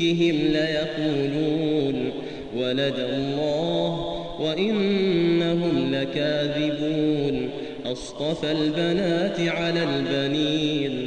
من إفكهم ليقولون ولد الله وإنهم لكاذبون أصطفى البنات على البنين